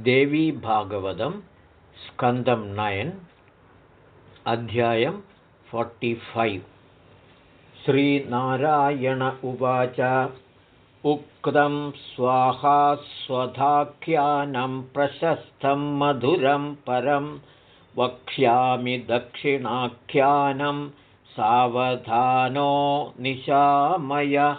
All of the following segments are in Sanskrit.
देवीभागवतं स्कन्दं नयन् अध्यायं फोर्टिफैव् श्रीनारायण उवाच। उक्तं स्वाहास्वधाख्यानं प्रशस्तं मधुरं परं वक्ष्यामि दक्षिणाख्यानं सावधानो निशामय।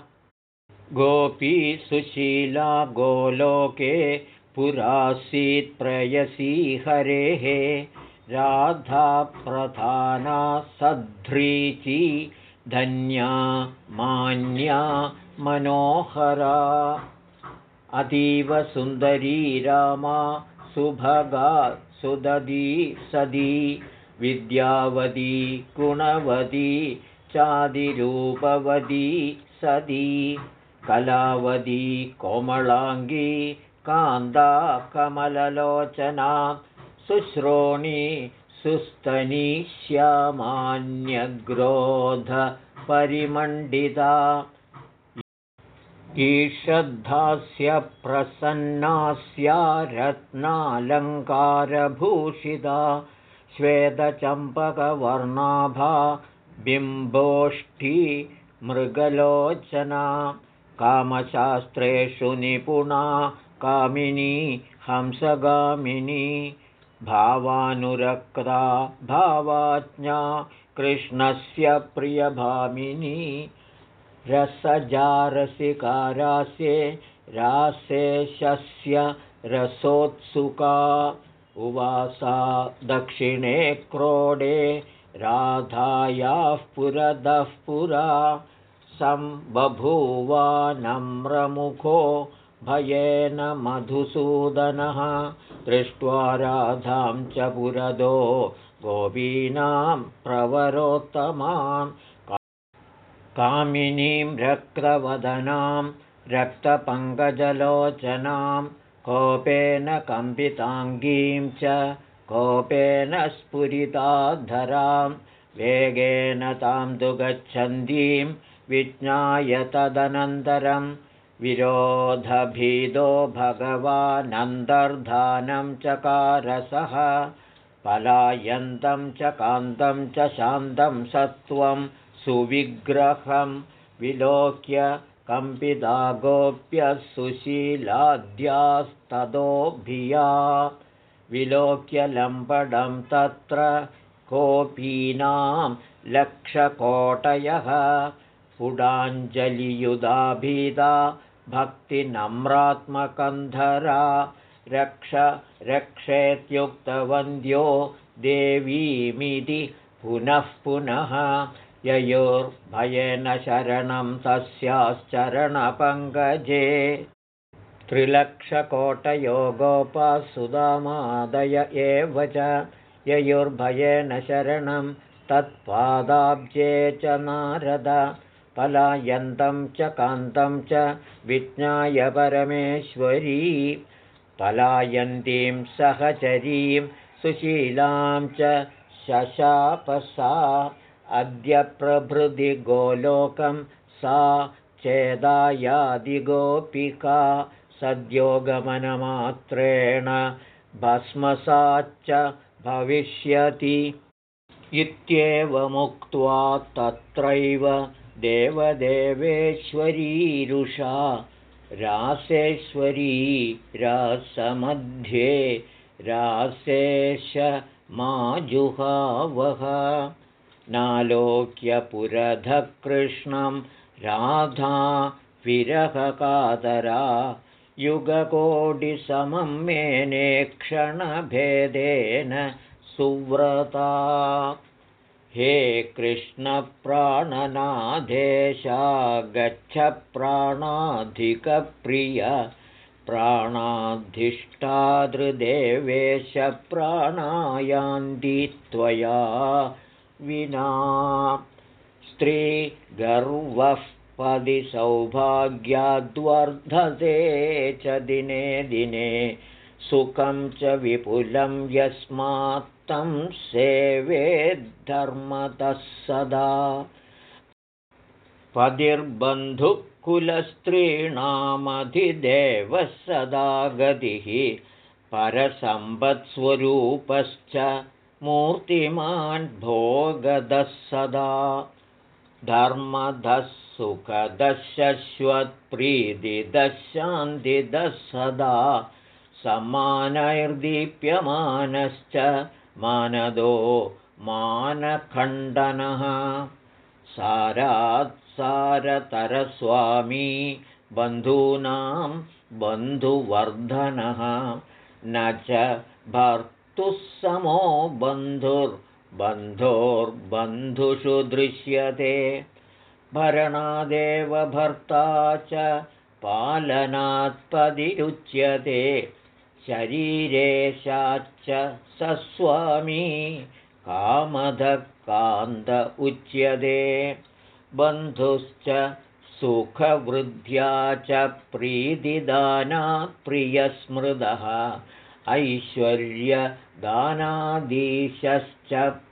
गोपी सुशीला गोलोके पुरासीत् प्रयसी हरेः राधा प्रधाना सध्रीची धन्या मान्या मनोहरा। अतीवसुन्दरी रामा सुभगा सुददी सदी विद्यावती गुणवती चादिरूपवती सदी कलावती कोमलाङ्गी कान्दा कमललोचना शुश्रोणी सुस्तनी श्यामान्यग्रोधपरिमण्डिता। ईषद्धास्य प्रसन्नास्या रत्नालङ्कारभूषिता। श्वेतचम्पकवर्णाभा बिम्बोष्ठी मृगलोचना। कामशास्त्रेषु निपुणा कामिनी हंसगामिनी भावानुरक्ता भावाज्ञा कृष्णस्य प्रियभामिनी रसजारसिकारास्ये रासेशस्य रसोत्सुका उवासा दक्षिणे क्रोडे राधायाः पुरतः पुरा सम्बभूवा नम्रमुखो भयेन मधुसूदनः दृष्ट्वा राधां च पुरदो गोपीनां प्रवरोत्तमां कामिनीं रक्तवदनां रक्तपङ्कजलोचनां कोपेन कम्पिताङ्गीं च कोपेन स्फुरिताधरां वेगेन तां तु गच्छन्तीं विज्ञाय तदनन्तरं विरोधभीदो भगवानन्तर्धानं चकारसः पलायन्तं च कान्तं च शान्तं सत्त्वं सुविग्रहं विलोक्य कम्पिता गोप्यः सुशीलाद्यास्ततोभिया विलोक्य लम्बडं तत्र कोपीनां लक्षकोटयः पुडाञ्जलियुधाभीदा भक्तिनम्रात्मकन्धरा रक्ष रक्षेत्युक्तवन्द्यो देवीमिति पुनः पुनः ययोर्भयेन शरणं तस्याश्चरणपङ्कजे त्रिलक्षकोटयो गोपसुधामादय एव च ययोर्भयेन शरणं तत्पादाब्जे च नारद पलायन्तं च कान्तं च विज्ञाय परमेश्वरी। पलायन्तीं सहचरीं सुशीलां च शशापसा। अद्य प्रभृति गोलोकं सा चेदायादिगोपिका। सद्योगमनमात्रेण भस्मसाच्च भविष्यति। इत्येवमुक्त्वा तत्रैव देवदेवेश्वरीरुषा रासेश्वरी रासमध्ये रासेश माजुहावः नालोक्यपुरधकृष्णं राधा विरहकातरा युगकोटिसमं मेने क्षणभेदेन सुव्रता हे कृष्णप्राणनादेशा गच्छ प्राणाधिकप्रिय प्राणाधिष्ठादृदेवेश प्राणायान्ति त्वया विना। स्त्रीगर्वः पदिसौभाग्याद्वर्धते च दिने दिने सुखं च विपुलं यस्मात् तं सेवेद्धर्मतः सदा। पतिर्बन्धुकुलस्त्रीणामधिदेवः सदा गतिः परसम्पत्स्वरूपश्च मूर्तिमान् भोगदः सदा। धर्मदः सुखदशश्वत्प्रीतिदशान्तिदः सदा। समानैर्दीप्यमानश्च मानदो मानखण्डनः। सारात्सारतरस्वामी बन्धूनां बन्धुवर्धनः। न च भर्तुः समो बन्धुर्बन्धोर्बन्धुषु दृश्यते। भरणादेव भर्ता च पालनात्पदिरुच्यते शरीरेशाच्च सस्वामी कामधकान्त उच्यते। बन्धुश्च सुखवृद्ध्या च प्रीतिदानात् प्रियस्मृदः ऐश्वर्यदानाधीशश्च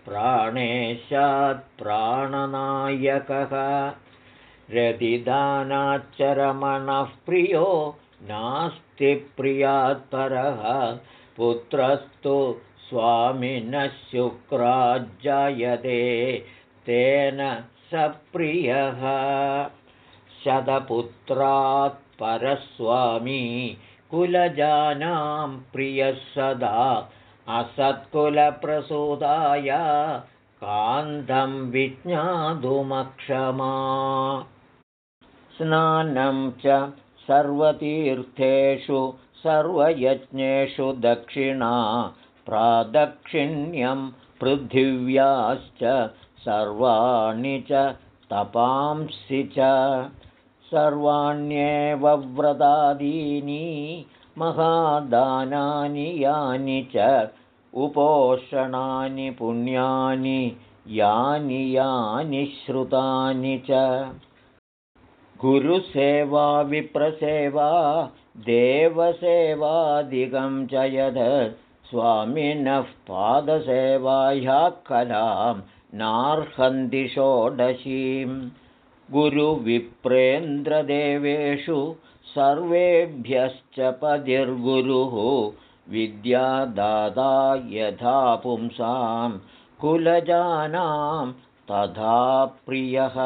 प्राणेशात् प्राणनायकः। रतिदानाच्चरमणः प्रियो नास्ति प्रियात्परः पुत्रस्तु स्वामिनः शुक्राज्जायते तेन स प्रियः। शतपुत्रात् परस्वामी कुलजानां प्रियः सदा असत्कुलप्रसूदाय कान्तं विज्ञातुमक्षमा। स्नानं च सर्वतीर्थेषु सर्वयज्ञेषु दक्षिणा प्रादक्षिण्यं पृथिव्याश्च सर्वाणि च तपांसि च। सर्वाण्येव व्रतादीनि महादानानि यानि च उपोषणानि पुण्यानि यानि यानि श्रुतानि च गुरुसेवा विप्रसेवा देवसेवादिकं च यद् स्वामिनः पादसेवाह्यः कलां नार्हन्ति षोडशीं। गुरुविप्रेन्द्रदेवेषु सर्वेभ्यश्च पदिर्गुरुः विद्यादादा यथा पुंसां कुलजानां तथा प्रियः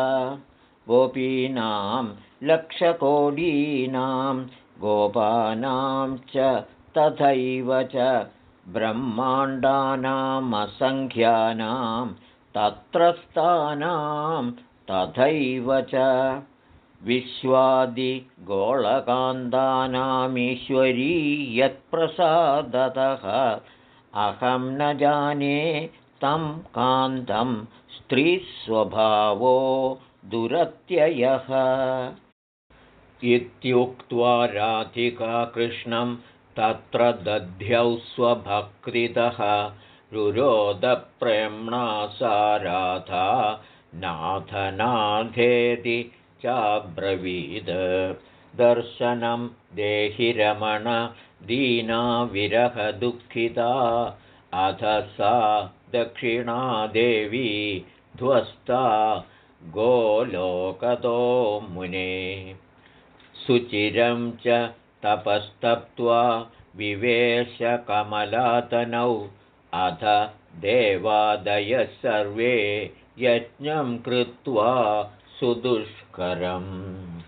गोपीनां लक्षकोडीनां गोपानां च तथैव च ब्रह्माण्डानामसङ्ख्यानां तत्रस्थानां तथैव च। विश्वादिगोळकान्तानामीश्वरी यत्प्रसादतः अहं न जाने तं कान्तं स्त्रीस्वभावो दुरत्ययः। इत्युक्त्वा राधिका कृष्णं तत्र दध्यौ स्वभक्तितः। रुरोदप्रेम्णा सा राधा नाथनाथेति चाब्रवीद। दर्शनं देहि रमण दीना विरहदुःखिता अथ सा दक्षिणादेवी ध्वस्ता गोलोकतो मुने सुचिरं च तपस्तप्त्वा विवेशकमलातनौ अथ देवादयः सर्वे यज्ञं कृत्वा सुदुष्करम्।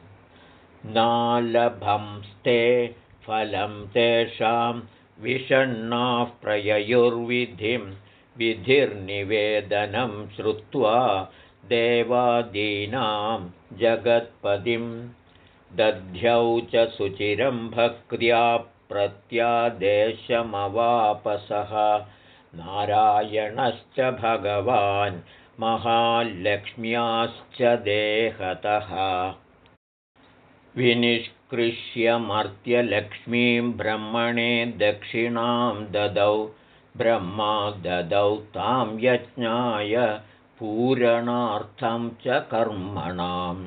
नालभंस्ते फलं तेषां विषण्णाः प्रययुर्विधिं विधिर्निवेदनं श्रुत्वा देवादीनां जगत्पदिं दध्यौ च सुचिरं भक्त्या प्रत्यादेशमवापसः। नारायणश्च भगवान् महालक्ष्म्याश्च देहतः। विनिष्कृष्यमर्त्यलक्ष्मीं ब्रह्मणे दक्षिणां ददौ ब्रह्मा ददौ तां यज्ञाय पूरणार्थं च कर्मणां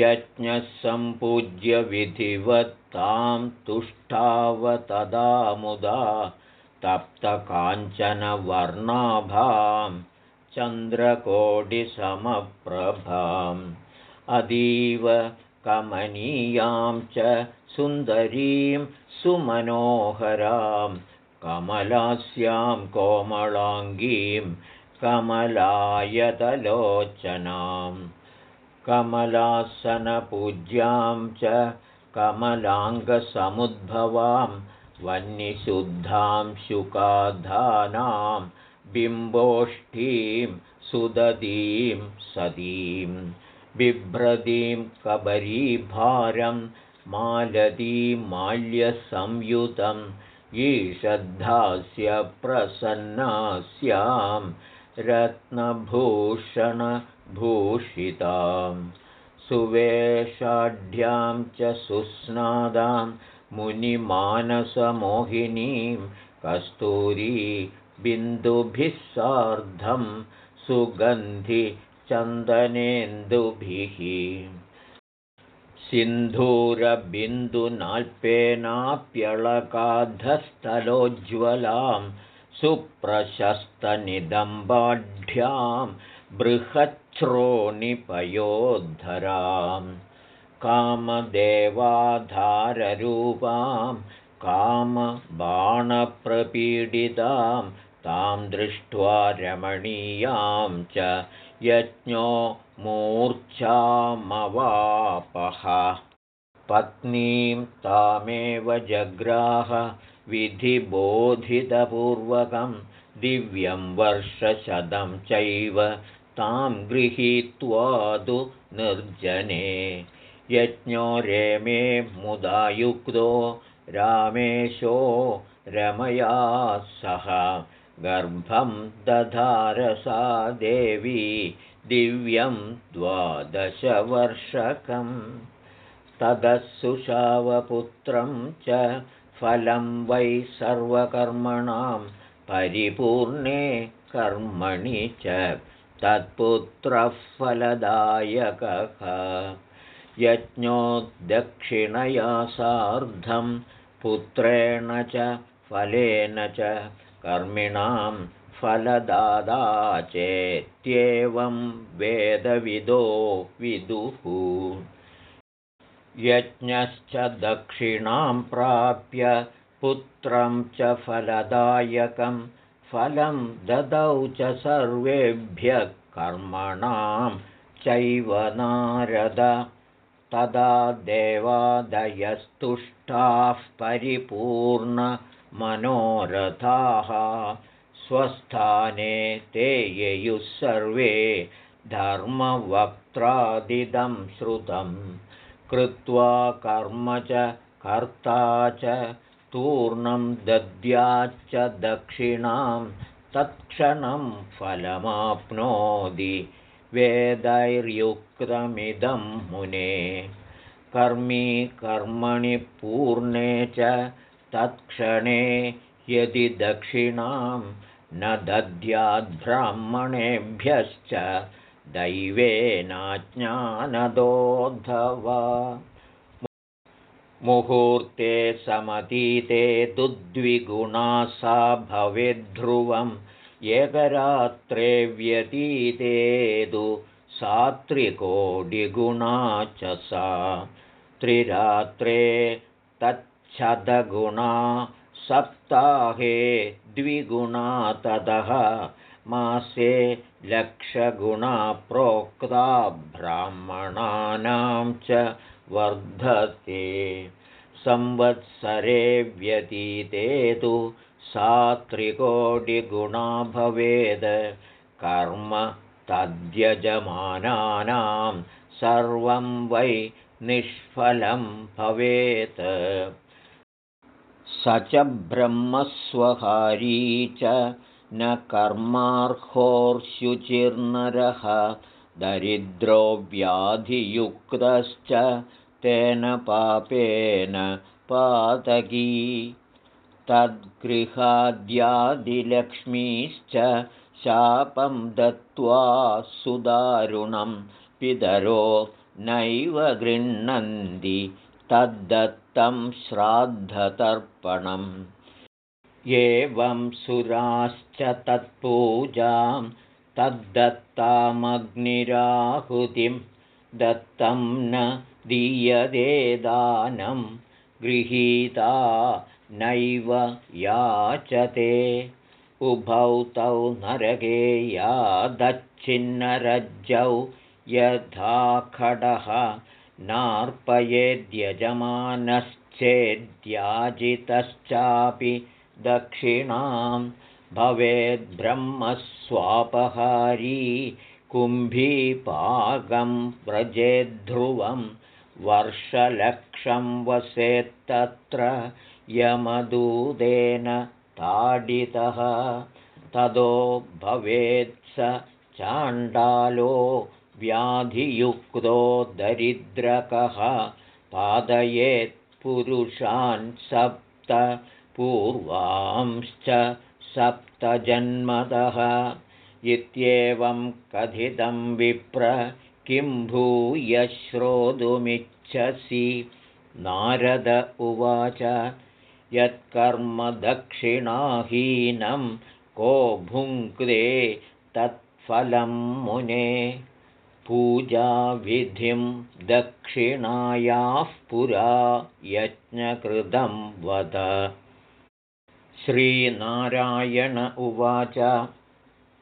यज्ञः सम्पूज्य विधिवत्तां तुष्टावतदा मुदा तप्तकाञ्चनवर्णाभां चन्द्रकोटिसमप्रभाम् अतीव कमनीयां च सुन्दरीं सुमनोहरां कमलास्यां कोमलाङ्गीं कमलायतलोचनां कमलासनपूज्यां च कमलाङ्गसमुद्भवां वह्निशुद्धां शुकाधानां बिम्बोष्ठीं सुदतीं सतीं बिभ्रतीं कबरीभारं माल्यसंयुतं ईषद्धास्य प्रसन्नास्यां रत्नभूषणभूषितां सुवेषाढ्यां च सुस्नादां मुनिमानसमोहिनीं कस्तूरी बिन्दुभिः सार्धं सुगन्धिचन्दनेन्दुभिः। सिन्धूरबिन्दुनाल्पेनाप्यळकाधस्थलोज्ज्वलां सुप्रशस्तनिदम्बाढ्यां बृहच्छ्रोणिपयोद्धरां कामदेवाधाररूपां कामबाणप्रपीडितां तां दृष्ट्वा रमणीयां च यज्ञो मूर्च्छामवापः। पत्नीं तामेव जग्राह विधिबोधितपूर्वकं दिव्यं वर्षशतं चैव तां गृहीत्वादु निर्जने। यज्ञो रेमे मुदायुक्तो रामेशो रमया सह। गर्भं दधारसा देवी दिव्यं द्वादशवर्षकम् तदसुषावपुत्रं च फलं वै सर्वकर्मणां परिपूर्णे कर्मणि च तत्पुत्रः फलदायकः यज्ञोद्दक्षिणया सार्धं पुत्रेण च फलेन च कर्मिणां फलदादा चेत्येवं वेदविदो विदुः यज्ञश्च दक्षिणां प्राप्य पुत्रं च फलदायकं फलं ददौ च सर्वेभ्यः कर्मणां चैव नारद। तदा देवादयस्तुष्टाः परिपूर्णमनोरथाः स्वस्थाने ते ययुः सर्वे धर्मवक्त्रादिदं श्रुतं कृत्वा कर्म च कर्ता च तूर्णं दद्याच्च दक्षिणां तत्क्षणं फलमाप्नोति वेदैर्युक्तमिदं मुने। कर्मी कर्मणि पूर्णे च तत्क्षणे यदि दक्षिणां न दद्याद्ब्राह्मणेभ्यश्च दैवेनाज्ञानदोद्धव मुहूर्ते समतीते दुद्विगुणा सा भवेद्ध्रुवम्। एकरात्रे व्यतीते तु सात्रिकोडिगुणा च सा। त्रिरात्रे तच्छदगुणा सप्ताहे द्विगुणा ततः मासे लक्षगुणा प्रोक्ता ब्राह्मणानां च वर्धते। संवत्सरे व्यतीते तु सा त्रिकोटिगुणा भवेद्। कर्म तद्यजमानानां सर्वं वै निष्फलं भवेत्। स च ब्रह्मस्वहारी च न कर्मार्होर्ष्युचिर्नरः दरिद्रो व्याधियुक्तश्च तेन पापेन पातकी। तद्गृहाद्यादिलक्ष्मीश्च शापं दत्त्वा सुदारुणं पितरो नैव गृह्णन्ति तद्दत्तं श्राद्धतर्पणम् एवं सुराश्च तत्पूजां तद्दत्तामग्निराहुतिं दत्तं न दीयते दानं गृहीता नैव याचते। उभौ तौ नरके यादच्छिन्नरज्जौ यथा खडः नार्पयेद्यजमानश्चेद्याजितश्चापि दक्षिणां भवेद्ब्रह्मस्वापहारी कुम्भीपागं व्रजेद्ध्रुवं वर्षलक्षं वसेत्तत्र यमदूदेन ताडितः। ततो भवेत् स चाण्डालो व्याधियुक्तो दरिद्रकः। पादयेत्पुरुषान् सप्त पूर्वांश्च सप्तजन्मदः इत्येवं कथितं विप्र किं भूय श्रोतुमिच्छसि? नारद उवाच यत्कर्मदक्षिणाहीनं को भुङ्क्ते तत्फलं मुने। पूजाविधिं दक्षिणायाः पुरा यज्ञकृतं वद श्रीनारायण उवाच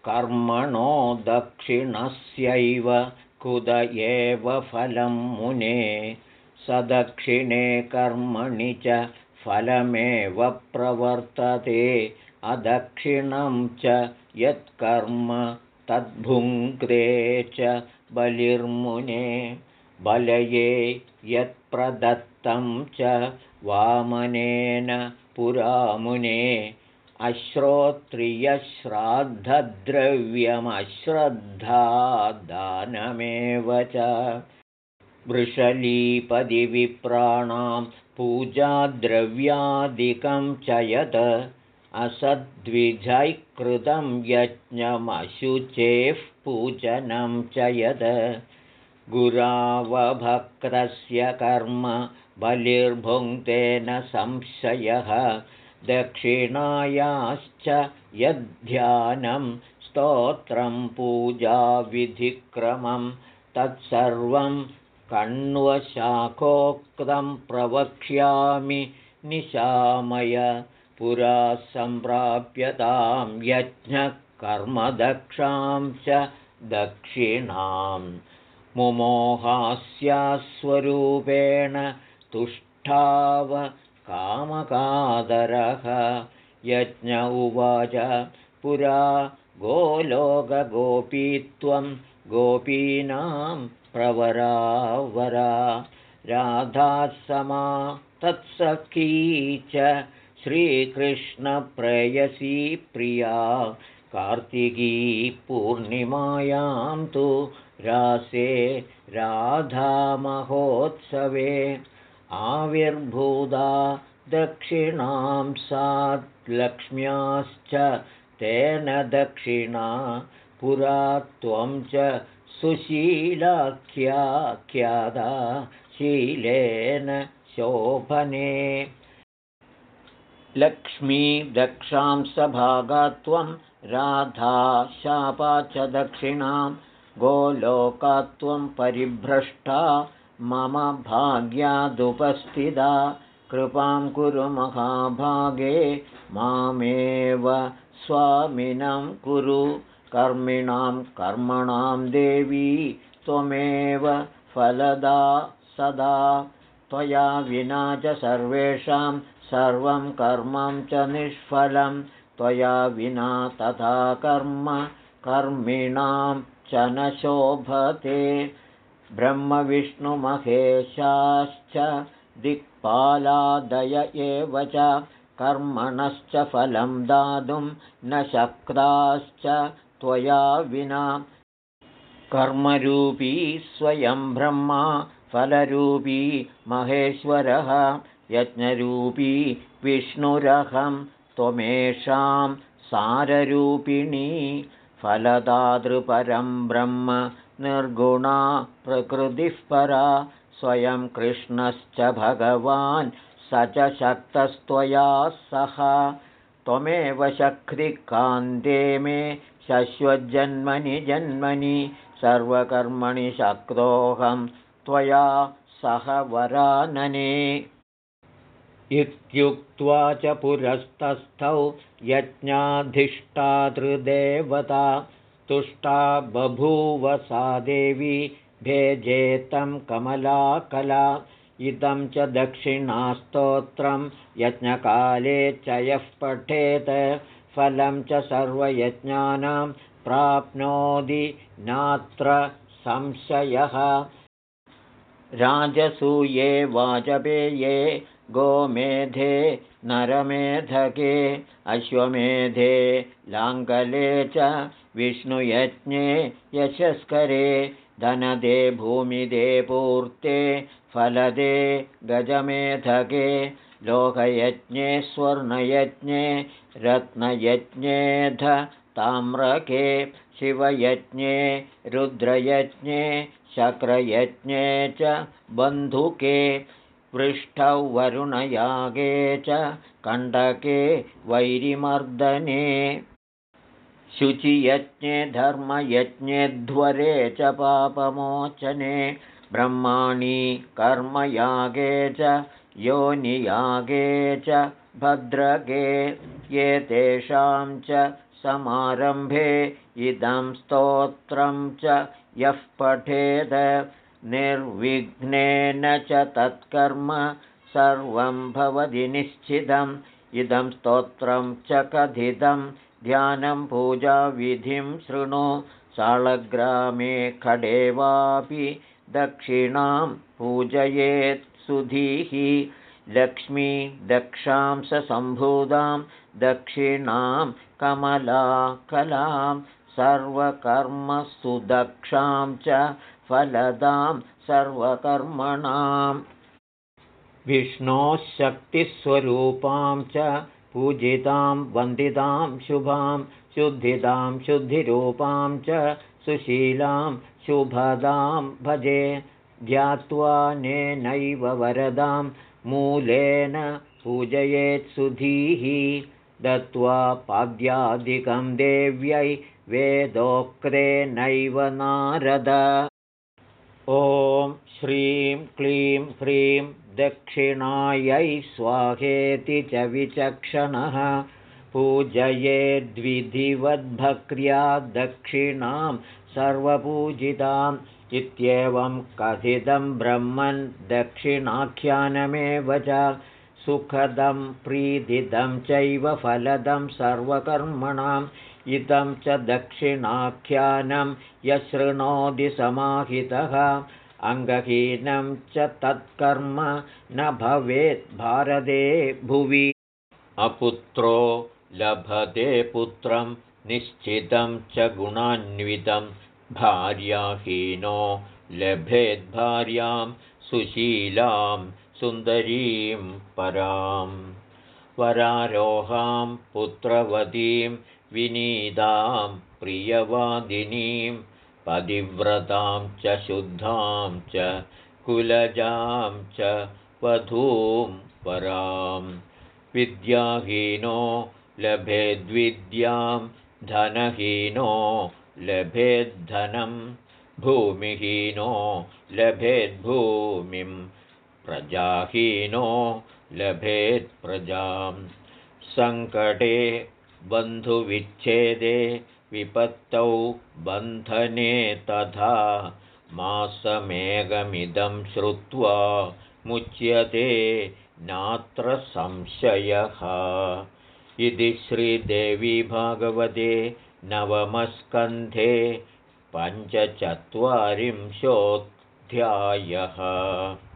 कर्मणो दक्षिणस्यैव कुद एव फलं मुने सदक्षिणे कर्मणि च फलमेव प्रवर्तते अदक्षिणं च यत्कर्म तद्भुङ्क्ते च बलिर्मुने बलये यत्प्रदत्तं च वामनेन पुरामुने अश्रोत्रियश्राद्धद्रव्यमश्रद्धादानमेव च। वृषलीपदिविप्राणां पूजाद्रव्यादिकं च यत् असद्विजैः कृतं यज्ञमशुचेः पूजनं च यद् गुरावभक्तस्य कर्म बलिर्भुङ्क्तेन संशयः दक्षिणायाश्च यद्ध्यानं स्तोत्रं पूजाविधिक्रमं तत्सर्वं कण्वशाखोक्तं प्रवक्ष्यामि निशामय पुरा सम्प्राप्यतां यज्ञकर्मदक्षां च दक्षिणां मुमोहास्यास्वरूपेण तुष्टाव कामकादरः। यज्ञ उवाच पुरा गोलोकगोपीत्वं गोपीनां प्रवरावरा। राधासमा तत्सखी च श्रीकृष्णप्रेयसी प्रिया। कार्तिकी पूर्णिमायां तु रासे राधामहोत्सवे आविर्भूता दक्षिणां लक्ष्म्याश्च तेन दक्षिणा पुरा त्वं च सुशीलाख्याख्यादा शीलेन शोभने। लक्ष्मी दक्षां सभागात्वं राधा शापा च दक्षिणां गोलोकात्वं परिभ्रष्टा मम भाग्यादुपस्थिता। कृपां कुरु महाभागे। मामेव स्वामिनं कुरु। कर्मिणां कर्मणां देवी। त्वमेव फलदा सदा। त्वया विना च सर्वेषां सर्वं कर्मं च निष्फलं। त्वया विना तथा कर्म। कर्मिणां च न शोभते ब्रह्मविष्णुमहेशाश्च दिक्पालादय एव च कर्मणश्च फलं दातुं न शक्ताश्च त्वया विना। कर्मरूपी स्वयं ब्रह्मा फलरूपी महेश्वरः यज्ञरूपी विष्णुरहं त्वमेषां साररूपिणी फलदातृपरं ब्रह्म निर्गुणा प्रकृतिः परा स्वयं कृष्णश्च भगवान् स च शक्तस्त्वया सह। त्वमेव शक्तिकान्ते मे शश्वज्जन्मनि जन्मनि सर्वकर्मणि शक्तोऽहं त्वया सह वरानने। इत्युक्त्वा च पुरस्तस्थौ यज्ञाधिष्ठातृदेवता तुष्टा बभूव सा देवी भेजेतं कमलाकला। इदं च दक्षिणास्तोत्रं यज्ञकाले च यः पठेत्। फलं च सर्वयज्ञानां प्राप्नोति नात्र संशयः। राजसूये वाजपेये गोमेधे नरमेधके अश्वमेधे लाङ्गले च विष्णुयज्ञे यशस्करे धनदे भूमिदे पूर्ते फलदे गजमेधके लोकयज्ञे स्वर्णयज्ञे रत्नयज्ञेध ताम्रके शिवयज्ञे रुद्रयज्ञे शक्रयज्ञे च बन्धुके पृष्ठौ वरुणयागे च कण्डके वैरिमर्दने। शुचियज्ञे धर्मयज्ञे ध्वरे च पापमोचने। ब्रह्माणि कर्मयागे च योनियागे च भद्रगे एतेषां च समारम्भे। इदं स्तोत्रं च यः पठेद निर्विघ्नेन च तत्कर्म सर्वं भवति निश्चितम्। इदं स्तोत्रं च कथितं। ध्यानं पूजाविधिं शृणु। शालग्रामे खडे वापि दक्षिणां पूजयेत् सुधीः। लक्ष्मी दक्षांसम्भूतां दक्षिणां कमलाकलां सर्वकर्मसुदक्षां च फलदां सर्वकर्मणाम्। विष्णोः शक्तिस्वरूपां च पूजितां वन्दितां शुभां शुद्धितां शुद्धिरूपां च सुशीलां शुभदां भजे ध्यात्वानेनैव वरदां मूलेन पूजयेत्सुधीः दत्त्वा पाद्यादिकं देव्यै वेदोक्तेनैव नारद ॐ श्रीं क्लीं ह्रीं दक्षिणायै स्वाहेति च विचक्षणः पूजयेद्विधिवद्भक्र्या दक्षिणां सर्वपूजिताम् इत्येवं कथितं ब्रह्मन् दक्षिणाख्यानमेव च सुखदं प्रीतिदं चैव फलदं सर्वकर्मणाम् इदं च दक्षिणाख्यानं यशृणोति समाहितः। अङ्गहीनं च तत्कर्म न भवेत् भारते भुवि। अपुत्रो लभते पुत्रं निश्चितं च गुणान्वितं। भार्याहीनो लभेद्भार्यां सुशीलां सुन्दरीं परां। वरारोहां पुत्रवतीं विनीतां प्रियवादिनीं पतिव्रतां च शुद्धां च कुलजां च वधूं परां। विद्याहीनो लभेद्विद्यां धनहीनो लभेद्धनं भूमिहीनो लभेद्भूमिं प्रजाहीनो लभेत्प्रजां। सङ्कटे बन्धुविच्छेदे विपत्तौ बन्धने तथा मासमेघमिदं श्रुत्वा मुच्यते नात्र संशयः। इति श्रीदेवी भागवते नवमस्कन्धे पञ्चचत्वारिंशोऽध्यायः